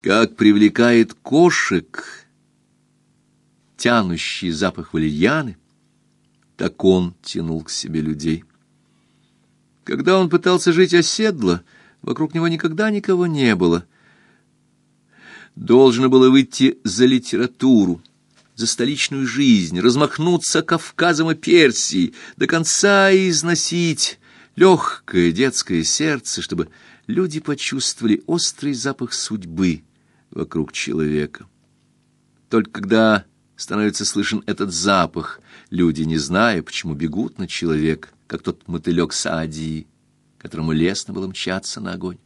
Как привлекает кошек тянущий запах валерьяны, так он тянул к себе людей. Когда он пытался жить оседло, вокруг него никогда никого не было. Должно было выйти за литературу, за столичную жизнь, размахнуться Кавказом и Персией, до конца износить легкое детское сердце, чтобы люди почувствовали острый запах судьбы вокруг человека. Только когда становится слышен этот запах, люди, не зная, почему бегут на человека, как тот мотылек Саадии, которому лестно было мчаться на огонь.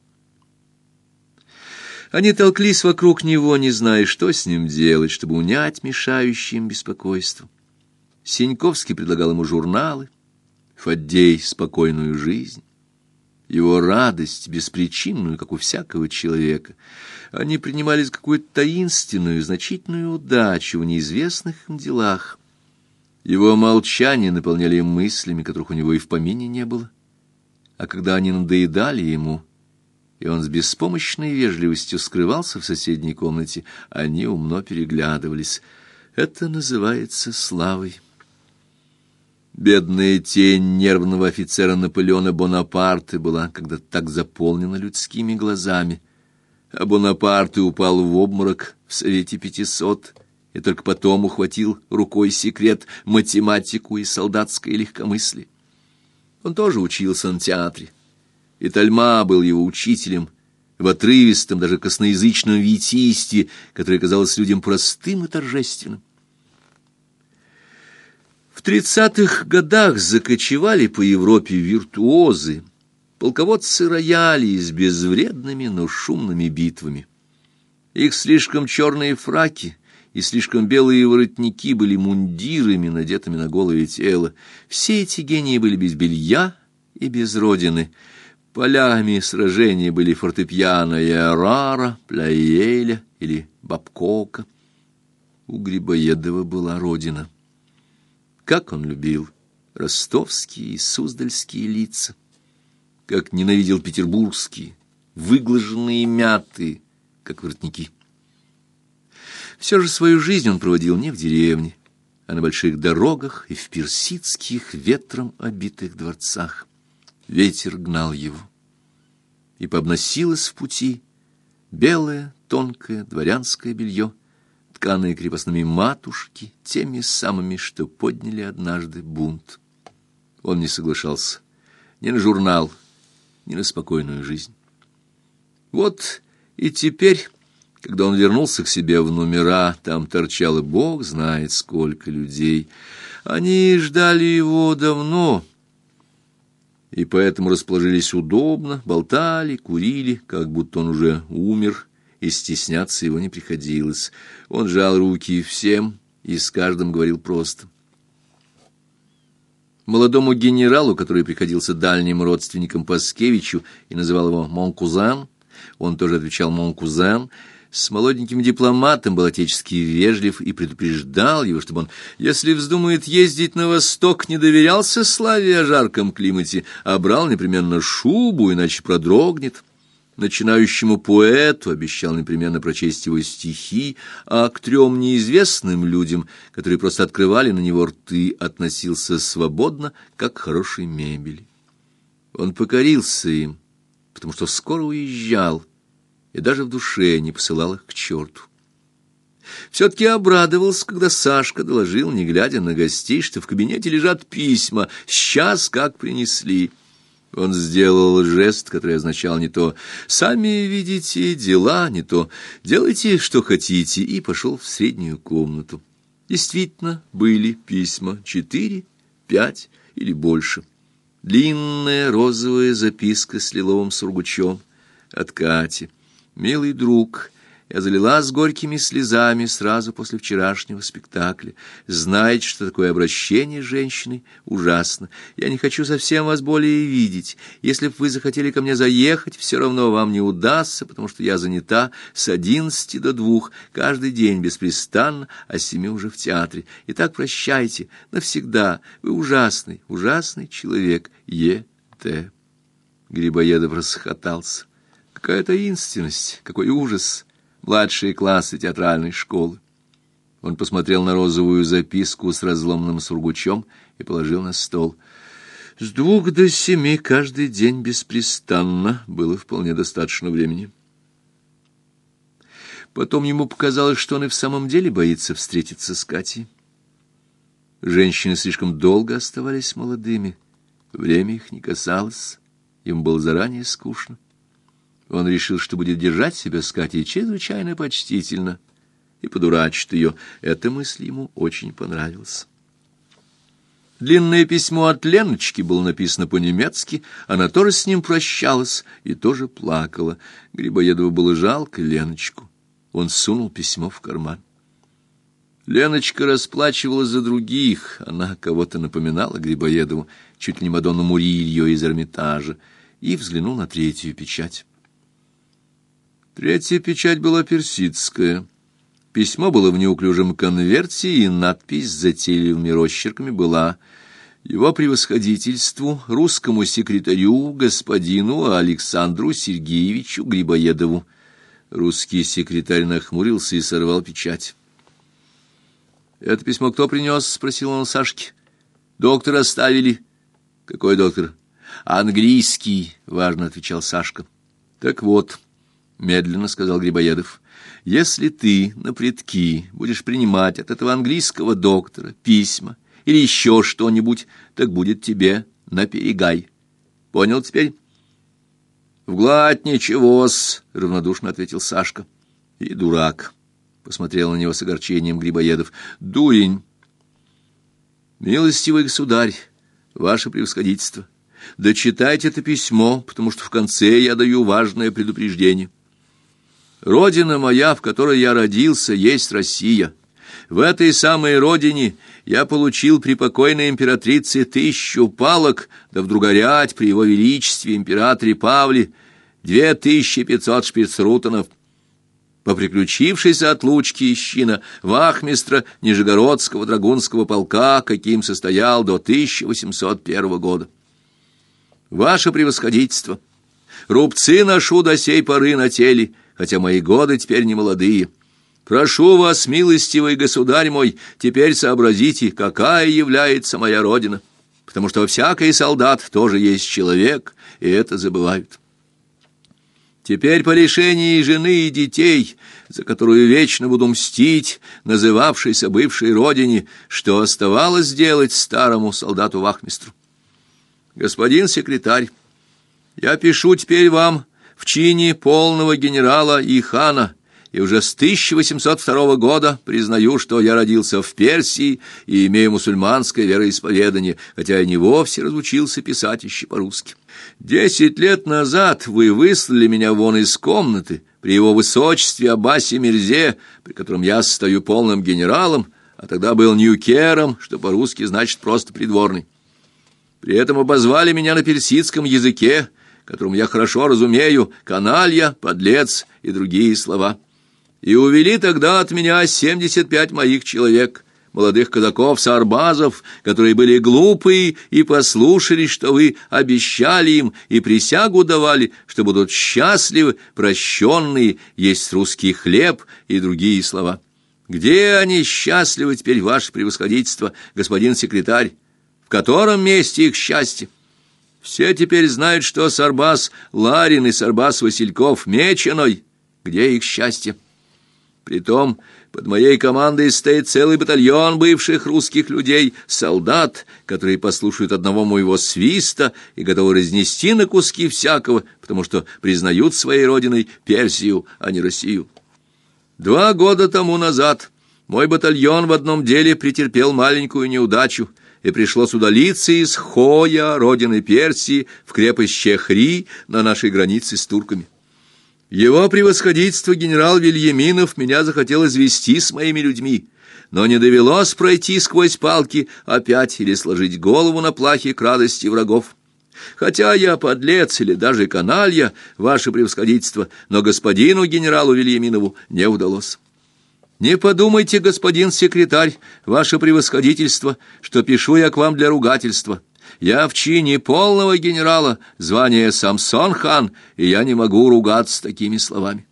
Они толклись вокруг него, не зная, что с ним делать, чтобы унять мешающее им беспокойство. Синьковский предлагал ему журналы, Фаддей — спокойную жизнь, его радость, беспричинную, как у всякого человека. Они принимали за какую-то таинственную, значительную удачу в неизвестных им делах. Его молчание наполняли мыслями, которых у него и в помине не было. А когда они надоедали ему, и он с беспомощной вежливостью скрывался в соседней комнате, они умно переглядывались. Это называется славой. Бедная тень нервного офицера Наполеона Бонапарта была когда-то так заполнена людскими глазами, а Бонапарт и упал в обморок в Совете пятисот, и только потом ухватил рукой секрет математику и солдатское легкомыслие. Он тоже учился на театре, и Тальма был его учителем в отрывистом, даже косноязычном витийстве, которое казалось людям простым и торжественным. В тридцатых годах закочевали по Европе виртуозы, полководцы роялей с безвредными, но шумными битвами. Их слишком черные фраки и слишком белые воротники были мундирами, надетыми на голое тело. Все эти гении были без белья и без родины. Полями сражения были фортепиано и Арара, Пляеля или Бабкока. У Грибоедова была родина. Как он любил ростовские и суздальские лица, как ненавидел петербургские, выглаженные мятые, как воротники. Все же свою жизнь он проводил не в деревне, а на больших дорогах и в персидских ветром обитых дворцах. Ветер гнал его, и пообносилось в пути белое, тонкое дворянское белье, тканые крепостными матушки, теми самыми, что подняли однажды бунт. Он не соглашался ни на журнал, ни на спокойную жизнь. Вот и теперь, когда он вернулся к себе в номера, там торчало бог знает сколько людей. Они ждали его давно, и поэтому расположились удобно, болтали, курили, как будто он уже умер, и стесняться его не приходилось. Он жал руки всем и с каждым говорил просто. Молодому генералу, который приходился дальним родственником Паскевичу и называл его «Монкузен», он тоже отвечал «Монкузен», с молоденьким дипломатом был отечески вежлив и предупреждал его, чтобы он, если вздумает ездить на восток, не доверялся славе о жарком климате, а брал непременно шубу, иначе продрогнет начинающему поэту обещал непременно прочесть его стихи, а к трем неизвестным людям, которые просто открывали на него рты, относился свободно, как к хорошей мебели. Он покорился им, потому что скоро уезжал, и даже в душе не посылал их к черту. Все-таки обрадовался, когда Сашка доложил, не глядя на гостей, что в кабинете лежат письма, сейчас как принесли — он сделал жест, который означал не то «сами видите дела», не то «делайте, что хотите», и пошел в среднюю комнату. Действительно, были письма четыре, пять или больше. Длинная розовая записка с лиловым сургучом от Кати. «Милый друг, я залилась горькими слезами сразу после вчерашнего спектакля. Знаете, что такое обращение женщины? Ужасно. Я не хочу совсем вас более видеть. Если бы вы захотели ко мне заехать, все равно вам не удастся, потому что я занята с одиннадцати до двух, каждый день беспрестанно, а с семи уже в театре. Итак, прощайте навсегда. Вы ужасный, ужасный человек. Е. Т. Грибоедов расхотался. Какая таинственность, какой ужас! Младшие классы театральной школы. Он посмотрел на розовую записку с разломным сургучом и положил на стол. С двух до семи каждый день беспрестанно было вполне достаточно времени. Потом ему показалось, что он и в самом деле боится встретиться с Катей. Женщины слишком долго оставались молодыми, время их не касалось, им было заранее скучно. Он решил, что будет держать себя с Катей чрезвычайно почтительно и подурачит ее. Эта мысль ему очень понравилась. Длинное письмо от Леночки было написано по-немецки, она тоже с ним прощалась и тоже плакала. Грибоедову было жалко Леночку. Он сунул письмо в карман. Леночка расплачивалась за других, она кого-то напоминала Грибоедову, чуть ли не Мадонну Мурильо из Эрмитажа, и взглянул на третью печать. Третья печать была персидская. Письмо было в неуклюжем конверте, и надпись с затейливыми росчерками была «Его превосходительству, русскому секретарю, господину Александру Сергеевичу Грибоедову». Русский секретарь нахмурился и сорвал печать. «Это письмо кто принес?» — спросил он Сашки. «Доктор оставили». «Какой доктор?» «Английский», — важно отвечал Сашка. «Так вот» медленно сказал Грибоедов. Если ты на предки будешь принимать от этого английского доктора письма или еще что-нибудь, так будет тебе наперегай. Понял теперь? Вгладь ничего-с, равнодушно ответил Сашка. И дурак, посмотрел на него с огорчением Грибоедов. Дурень. Милостивый государь, ваше превосходительство, дочитайте это письмо, потому что в конце я даю важное предупреждение. Родина моя, в которой я родился, есть Россия. В этой самой родине я получил при покойной императрице тысячу палок, да вдруг горять при его величестве императоре Павле две тысячи пятьсот шпицрутонов. По приключившейся отлучке из чина вахмистра Нижегородского драгунского полка, каким состоял до 1801 года. Ваше превосходительство, рубцы ношу до сей поры на теле, хотя мои годы теперь не молодые. Прошу вас, милостивый государь мой, теперь сообразите, какая является моя родина, потому что всякий солдат тоже есть человек, и это забывают. Теперь по решении жены и детей, за которую вечно буду мстить, называвшейся бывшей родине, что оставалось делать старому солдату-вахмистру. Господин секретарь, я пишу теперь вам в чине полного генерала и хана, и уже с 1802 года признаю, что я родился в Персии и имею мусульманское вероисповедание, хотя я не вовсе разучился писать еще по-русски. Десять лет назад вы выслали меня вон из комнаты при его высочестве Аббасе Мирзе, при котором я стою полным генералом, а тогда был ньюкером, что по-русски значит просто придворный. При этом обозвали меня на персидском языке, которому я хорошо разумею, каналья, подлец и другие слова. И увели тогда от меня семьдесят пять моих человек, молодых казаков-сарбазов, которые были глупые и послушали, что вы обещали им и присягу давали, что будут счастливы, прощенные, есть русский хлеб и другие слова. Где они счастливы теперь, ваше превосходительство, господин секретарь? В котором месте их счастье? Все теперь знают, что Сарбас Ларин и Сарбас Васильков меченой. Где их счастье? Притом под моей командой стоит целый батальон бывших русских людей, солдат, которые послушают одного моего свиста и готовы разнести на куски всякого, потому что признают своей родиной Персию, а не Россию. Два года тому назад мой батальон в одном деле претерпел маленькую неудачу — и пришлось удалиться из Хоя, родины Персии, в крепость Чехри на нашей границе с турками. Его превосходительство генерал Вильяминов меня захотел извести с моими людьми, но не довелось пройти сквозь палки опять или сложить голову на плахе к радости врагов. Хотя я подлец или даже каналья, ваше превосходительство, но господину генералу Вильяминову не удалось. Не подумайте, господин секретарь, ваше превосходительство, что пишу я к вам для ругательства. Я в чине полного генерала, звание Самсон хан, и я не могу ругаться такими словами.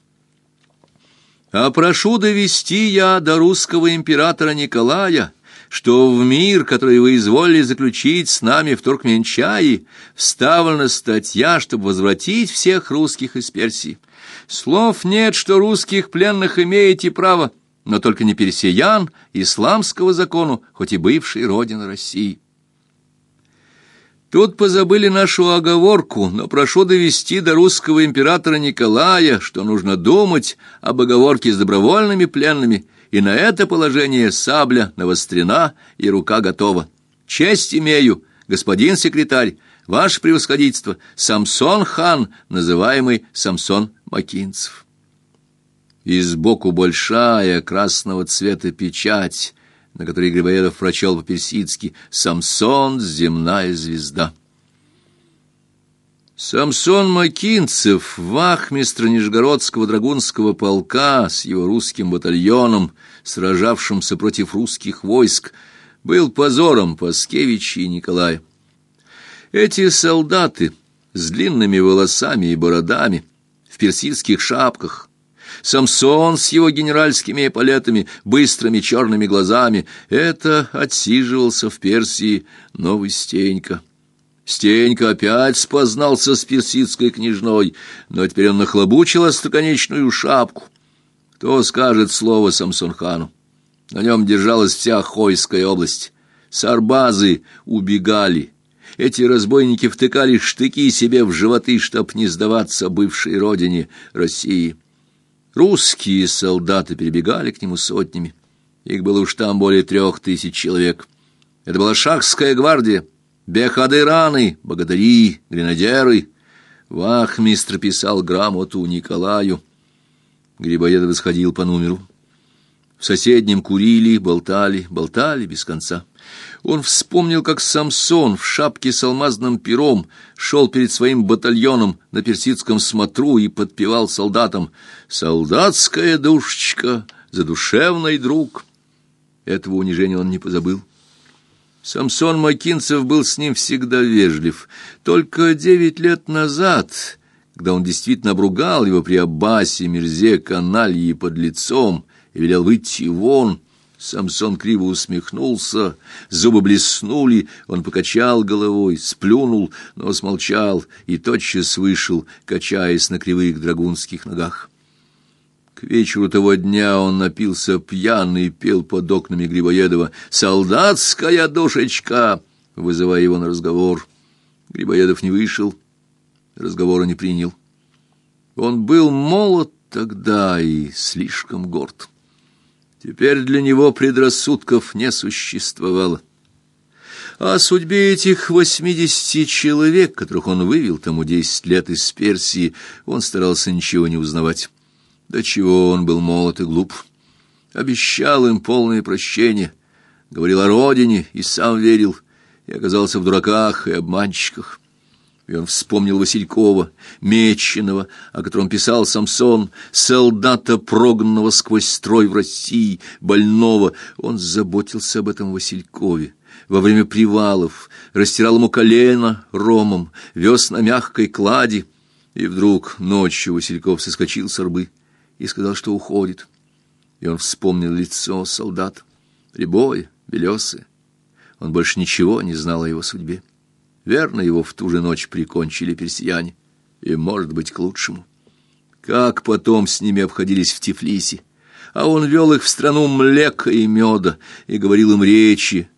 А прошу довести я до русского императора Николая, что в мир, который вы изволили заключить с нами в Туркменчае, вставлена статья, чтобы возвратить всех русских из Персии. Слов нет, что русских пленных имеете право, но только не персиян, исламского закону, хоть и бывшей родины России. Тут позабыли нашу оговорку, но прошу довести до русского императора Николая, что нужно думать об оговорке с добровольными пленными, и на это положение сабля навострена и рука готова. Честь имею, господин секретарь, ваше превосходительство, Самсон хан, называемый Самсон Макинцев. И сбоку большая красного цвета печать, на которой Грибоедов прочел по-персидски «Самсон, земная звезда». Самсон Макинцев, вахмистр Нижегородского драгунского полка с его русским батальоном, сражавшимся против русских войск, был позором Паскевича и Николая. Эти солдаты с длинными волосами и бородами, в персидских шапках, Самсон с его генеральскими эполетами, быстрыми черными глазами — это отсиживался в Персии новый Стенька. Стенька опять спознался с персидской княжной, но теперь он нахлобучил остроконечную шапку. Кто скажет слово Самсонхану? На нем держалась вся Хойская область. Сарбазы убегали. Эти разбойники втыкали штыки себе в животы, чтоб не сдаваться бывшей родине России. Русские солдаты перебегали к нему сотнями. Их было уж там более трех тысяч человек. Это была шахская гвардия, бехадыраны, богатыри, гренадеры. Вахмистр писал грамоту Николаю. Грибоедов сходил по номеру. В соседнем курили, болтали, болтали без конца. Он вспомнил, как Самсон в шапке с алмазным пером шел перед своим батальоном на персидском смотру и подпевал солдатам «Солдатская душечка, задушевный друг». Этого унижения он не позабыл. Самсон Макинцев был с ним всегда вежлив. Только девять лет назад, когда он действительно обругал его при Аббасе, Мирзе, каналье под лицом и велел выйти вон, Самсон криво усмехнулся, зубы блеснули, он покачал головой, сплюнул, но смолчал и тотчас вышел, качаясь на кривых драгунских ногах. К вечеру того дня он напился пьяный и пел под окнами Грибоедова «Солдатская душечка!», вызывая его на разговор. Грибоедов не вышел, разговора не принял. Он был молод тогда и слишком горд. Теперь для него предрассудков не существовало. О судьбе этих восьмидесяти человек, которых он вывел тому десять лет из Персии, он старался ничего не узнавать. До чего он был молод и глуп. Обещал им полное прощение, говорил о родине и сам верил, и оказался в дураках и обманщиках. И он вспомнил Василькова, Меченого, о котором писал Самсон, солдата, прогнанного сквозь строй в России, больного. Он заботился об этом Василькове. Во время привалов растирал ему колено ромом, вез на мягкой клади. И вдруг ночью Васильков соскочил с рбы и сказал, что уходит. И он вспомнил лицо солдат, рябое, белесое. Он больше ничего не знал о его судьбе. Верно, его в ту же ночь прикончили персияне, и, может быть, к лучшему. Как потом с ними обходились в Тифлисе, а он вел их в страну млека и меда и говорил им речи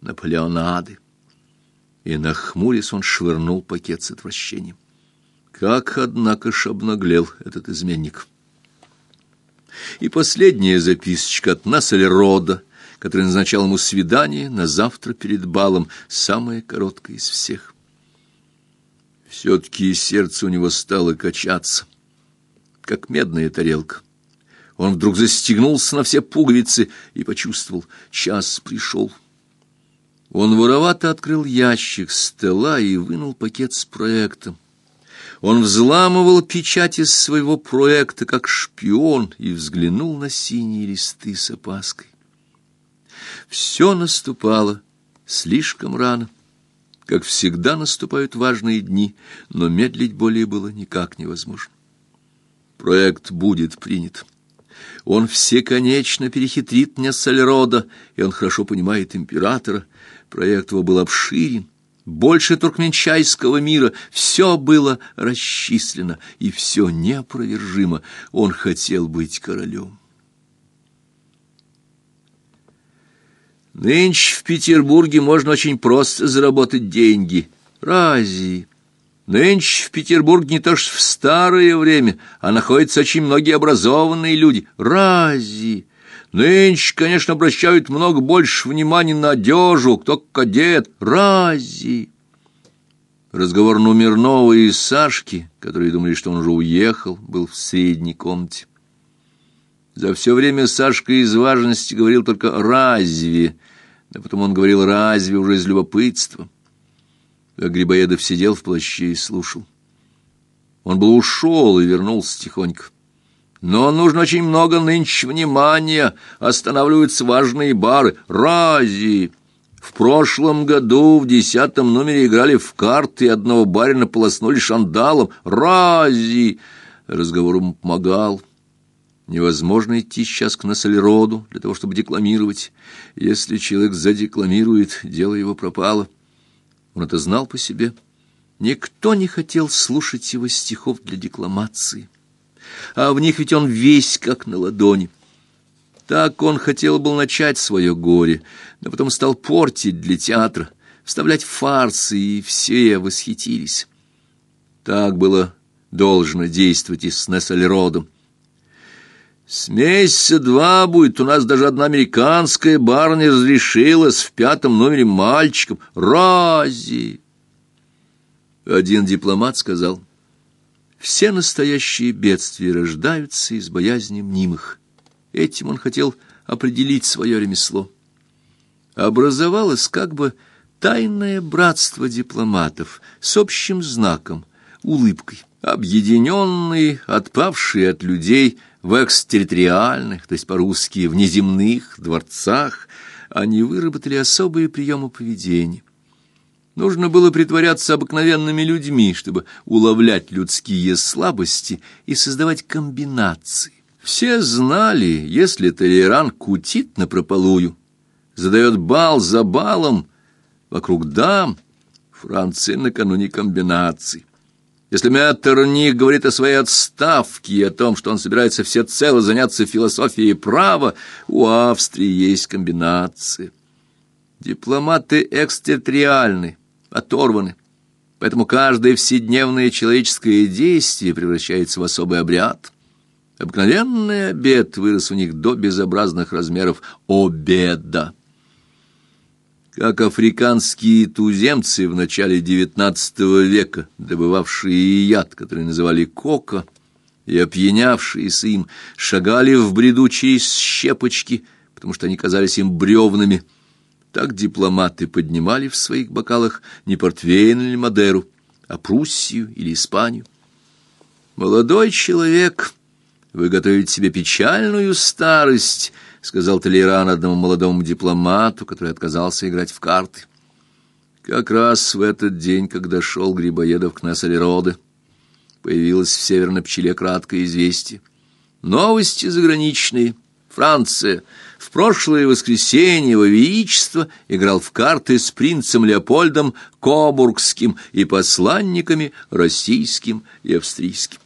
Наполеонады. И, нахмурясь, он швырнул пакет с отвращением. Как, однако ж, обнаглел этот изменник. И последняя записочка от Нассельрода — который назначал ему свидание на завтра перед балом, самое короткое из всех. Все-таки сердце у него стало качаться, как медная тарелка. Он вдруг застегнулся на все пуговицы и почувствовал, час пришел. Он воровато открыл ящик стола и вынул пакет с проектом. Он взламывал печать из своего проекта, как шпион, и взглянул на синие листы с опаской. Все наступало слишком рано. Как всегда наступают важные дни, но медлить более было никак невозможно. Проект будет принят. Он всеконечно перехитрит Нессельрода, и он хорошо понимает императора. Проект его был обширен, больше туркменчайского мира, все было расчислено, и все неопровержимо. Он хотел быть королем. Нынче в Петербурге можно очень просто заработать деньги. Разве? Нынче в Петербурге не то что в старое время, а находятся очень многие образованные люди. Разве? Нынче, конечно, обращают много больше внимания на одежу, кто как одет. Разве? Разговор Номернова и Сашки, которые думали, что он уже уехал, был в средней комнате. За все время Сашка из важности говорил только «разве», а потом он говорил «разве» уже из любопытства. А Грибоедов сидел в плаще и слушал. Он был ушел и вернулся тихонько. Но нужно очень много нынче внимания, останавливаются важные бары. Рази! В прошлом году в десятом номере играли в карты, и одного барина полоснули шандалом. Рази! Разговор ему помогал. Невозможно идти сейчас к Нассельроду для того, чтобы декламировать. Если человек задекламирует, дело его пропало. Он это знал по себе. Никто не хотел слушать его стихов для декламации. А в них ведь он весь как на ладони. Так он хотел был начать свое горе, но потом стал портить для театра, вставлять фарсы, и все восхитились. Так было должно действовать и с Нессельродом. С месяца два будет, у нас даже одна американская барыня разрешилась в пятом номере мальчиком. Рази! Один дипломат сказал, все настоящие бедствия рождаются из боязни мнимых. Этим он хотел определить свое ремесло. Образовалось как бы тайное братство дипломатов с общим знаком, улыбкой, объединенные, отпавшие от людей – в экстерриториальных, то есть по-русски внеземных дворцах, они выработали особые приемы поведения. Нужно было притворяться обыкновенными людьми, чтобы уловлять людские слабости и создавать комбинации. Все знали, если Толеран кутит напропалую, задает бал за балом вокруг дам, Франция накануне комбинаций. Если Меттерних говорит о своей отставке и о том, что он собирается всецело заняться философией права, у Австрии есть комбинации. Дипломаты экстерриториальны, оторваны, поэтому каждое вседневное человеческое действие превращается в особый обряд. Обыкновенный обед вырос у них до безобразных размеров обеда как африканские туземцы в начале XIX века, добывавшие яд, который называли кока, и опьянявшиеся им, шагали в бреду через щепочки, потому что они казались им бревнами. Так дипломаты поднимали в своих бокалах не портвейн или Мадеру, а Пруссию или Испанию. Молодой человек, вы готовите себе печальную старость — сказал Толеран одному молодому дипломату, который отказался играть в карты. Как раз в этот день, когда шел Грибоедов к Нассалероде, появилось в Северной пчеле краткое известие. Новости заграничные. Франция. В прошлое воскресенье его величество играл в карты с принцем Леопольдом Кобургским и посланниками российским и австрийским.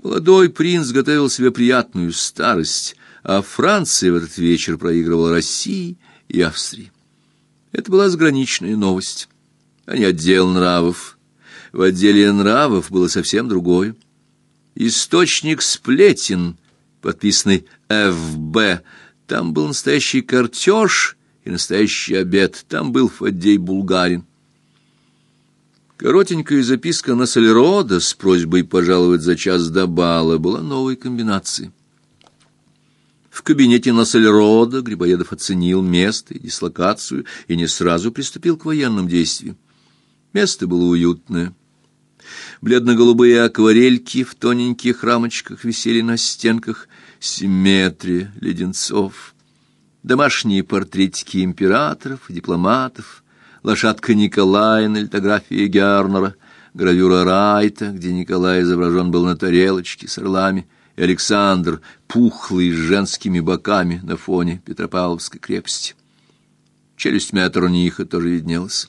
Молодой принц готовил себе приятную старость, а Франция в этот вечер проигрывала России и Австрии. Это была заграничная новость, а не отдел нравов. В отделе нравов было совсем другое. Источник сплетен, подписанный ФБ, там был настоящий картеж и настоящий обед, там был Фаддей Булгарин. Коротенькая записка на Солерода с просьбой пожаловать за час до бала была новой комбинацией. В кабинете Нассельрода Грибоедов оценил место и дислокацию и не сразу приступил к военным действиям. Место было уютное. Бледно-голубые акварельки в тоненьких рамочках висели на стенках, симметрия леденцов, домашние портретики императоров, дипломатов, лошадка Николая на литографии Гернера, гравюра Райта, где Николай изображен был на тарелочке с орлами, и Александр, пухлый, с женскими боками на фоне Петропавловской крепости. Челюсть Метрониха тоже виднелась.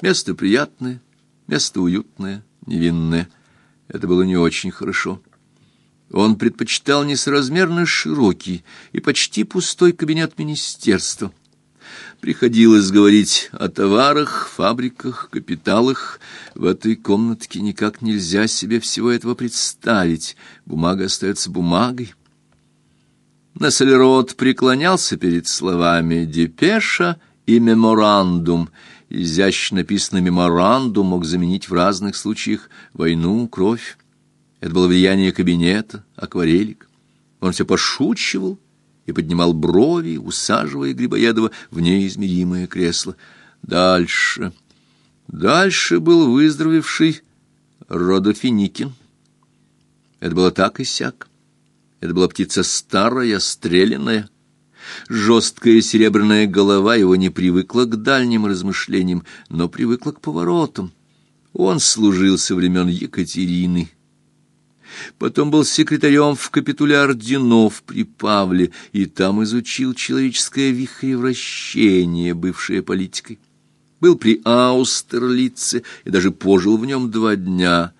Место приятное, место уютное, невинное. Это было не очень хорошо. Он предпочитал несоразмерно широкий и почти пустой кабинет министерства. Приходилось говорить о товарах, фабриках, капиталах. В этой комнатке никак нельзя себе всего этого представить. Бумага остается бумагой. Нассельрод преклонялся перед словами «депеша» и «меморандум». Изящно написанный «меморандум» мог заменить в разных случаях войну, кровь. Это было влияние кабинета, акварелик. Он все пошучивал и поднимал брови, усаживая Грибоедова в неизмеримое кресло. Дальше... Дальше был выздоровевший Родофиникин. Это было так и сяк. Это была птица старая, стрелянная. Жесткая серебряная голова его не привыкла к дальним размышлениям, но привыкла к поворотам. Он служил со времен Екатерины, Потом был секретарем в капитуле орденов при Павле, и там изучил человеческое вихревращение, бывшее политикой. Был при Аустерлице и даже пожил в нем два дня.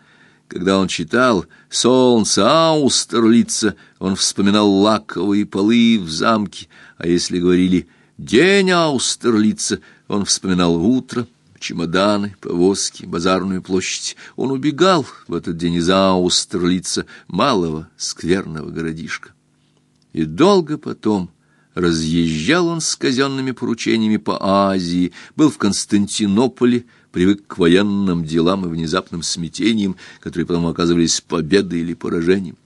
Когда он читал «Солнце Аустерлица», он вспоминал лаковые полы в замке, а если говорили «День Аустерлица», он вспоминал утро, чемоданы, повозки, базарную площадь. Он убегал в этот день из Аустерлица, малого скверного городишка. И долго потом разъезжал он с казенными поручениями по Азии, был в Константинополе, привык к военным делам и внезапным смятениям, которые потом оказывались победой или поражением.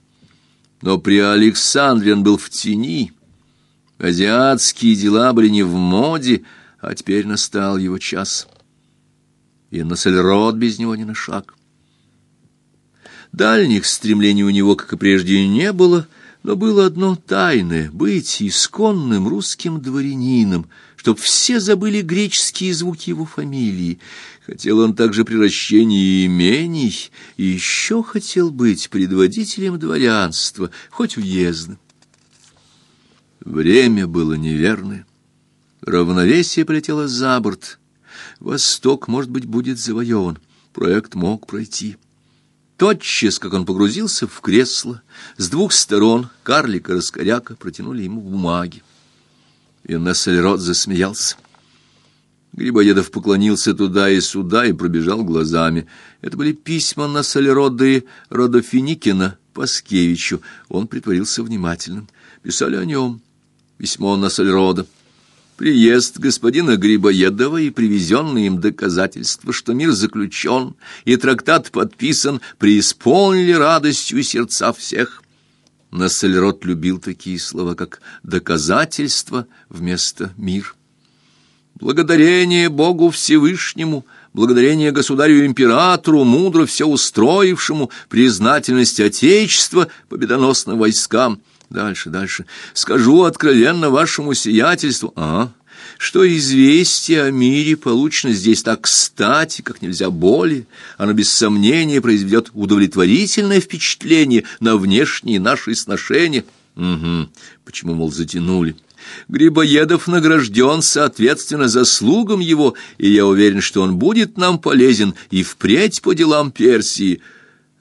Но при Александре он был в тени, азиатские дела были не в моде, а теперь настал его час — и на Сальрод без него ни на шаг. Дальних стремлений у него, как и прежде, не было, но было одно тайное — быть исконным русским дворянином, чтоб все забыли греческие звуки его фамилии. Хотел он также превращения имений, и еще хотел быть предводителем дворянства, хоть уездным. Время было неверное. Равновесие полетело за борт, Восток, может быть, будет завоеван. Проект мог пройти. Тотчас, как он погрузился в кресло, с двух сторон карлика раскоряка протянули ему бумаги. И Нассельрод засмеялся. Грибоедов поклонился туда и сюда и пробежал глазами. Это были письма Нассельрода и Родофиникина Паскевичу. Он притворился внимательным. Писали о нем. Письмо Нассельрода. Приезд господина Грибоедова и привезенные им доказательства, что мир заключен и трактат подписан, преисполнили радостью сердца всех. Нассельрот любил такие слова, как «доказательство» вместо «мир». Благодарение Богу Всевышнему, благодарение государю-императору, мудро все устроившему, признательность Отечества победоносным войскам — Дальше, дальше. Скажу откровенно вашему сиятельству, а, что известие о мире получено здесь так кстати, как нельзя более. Оно без сомнения произведет удовлетворительное впечатление на внешние наши сношения. Угу. Почему, мол, затянули? Грибоедов награжден соответственно заслугам его, и я уверен, что он будет нам полезен и впредь по делам Персии.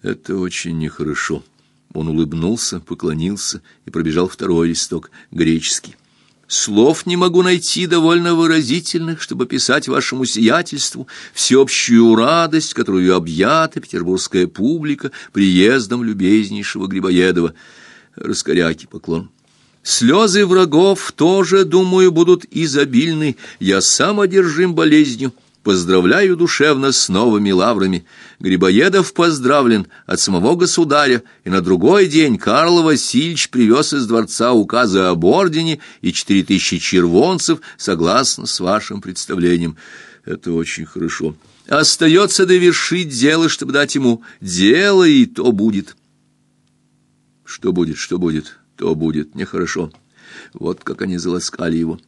Это очень нехорошо. Он улыбнулся, поклонился и пробежал второй листок, греческий. Слов не могу найти довольно выразительных, чтобы писать вашему сиятельству всеобщую радость, которую объята петербургская публика приездом любезнейшего Грибоедова. Раскоряки поклон. Слезы врагов тоже, думаю, будут изобильны. Я сам одержим болезнью. Поздравляю душевно с новыми лаврами. Грибоедов поздравлен от самого государя, и на другой день Карл Васильевич привез из дворца указы об ордене и четыре тысячи червонцев, согласно с вашим представлением. Это очень хорошо. Остается довершить дело, чтобы дать ему дело, и то будет. Что будет, что будет, то будет, нехорошо. Вот как они заласкали его.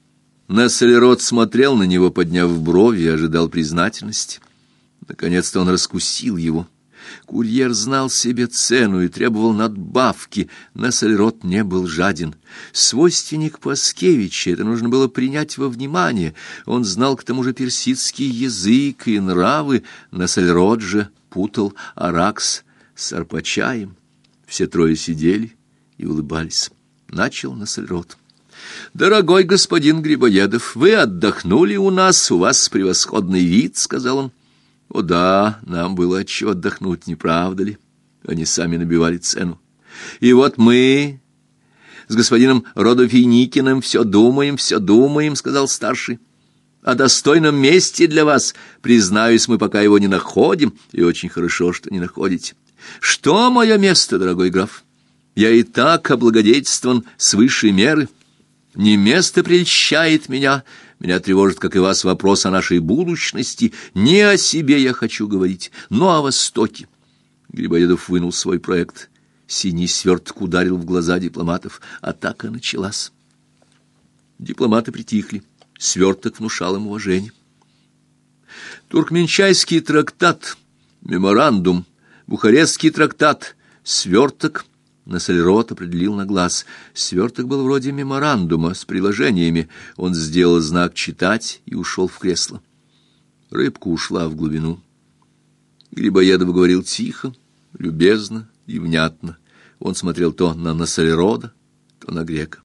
Несселерот смотрел на него, подняв брови, и ожидал признательности. Наконец-то он раскусил его. Курьер знал себе цену и требовал надбавки. Нассельрот не был жаден. Свойственник Паскевича это нужно было принять во внимание. Он знал к тому же персидский язык и нравы. Нассельрот же путал Аракс с Арпачаем. Все трое сидели и улыбались. Начал Нассельрот. «Дорогой господин Грибоедов, вы отдохнули у нас, у вас превосходный вид», — сказал он. О да, нам было отчего отдохнуть, не правда ли? Они сами набивали цену. И вот мы с господином Родофиникиным все думаем, все думаем, сказал старший. О достойном месте для вас, признаюсь, мы пока его не находим, и очень хорошо, что не находите. Что мое место, дорогой граф? Я и так облагодетельствован с высшей меры. Не место прельщает меня, меня тревожит, как и вас, вопрос о нашей будущности. Не о себе я хочу говорить, но о Востоке. Грибоедов вынул свой проект. Синий сверток ударил в глаза дипломатов. Атака началась. Дипломаты притихли. Сверток внушал им уважение. Туркменчайский трактат, меморандум, Бухарестский трактат, сверток — Нассельрот определил на глаз. Сверток был вроде меморандума с приложениями. Он сделал знак «читать» и ушел в кресло. Рыбка ушла в глубину. Грибоедов говорил тихо, любезно и внятно. Он смотрел то на Нассельрода, то на грека.